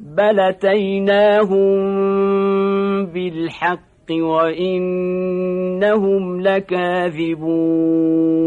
بل اتيناهم بالحق وإنهم لكاذبون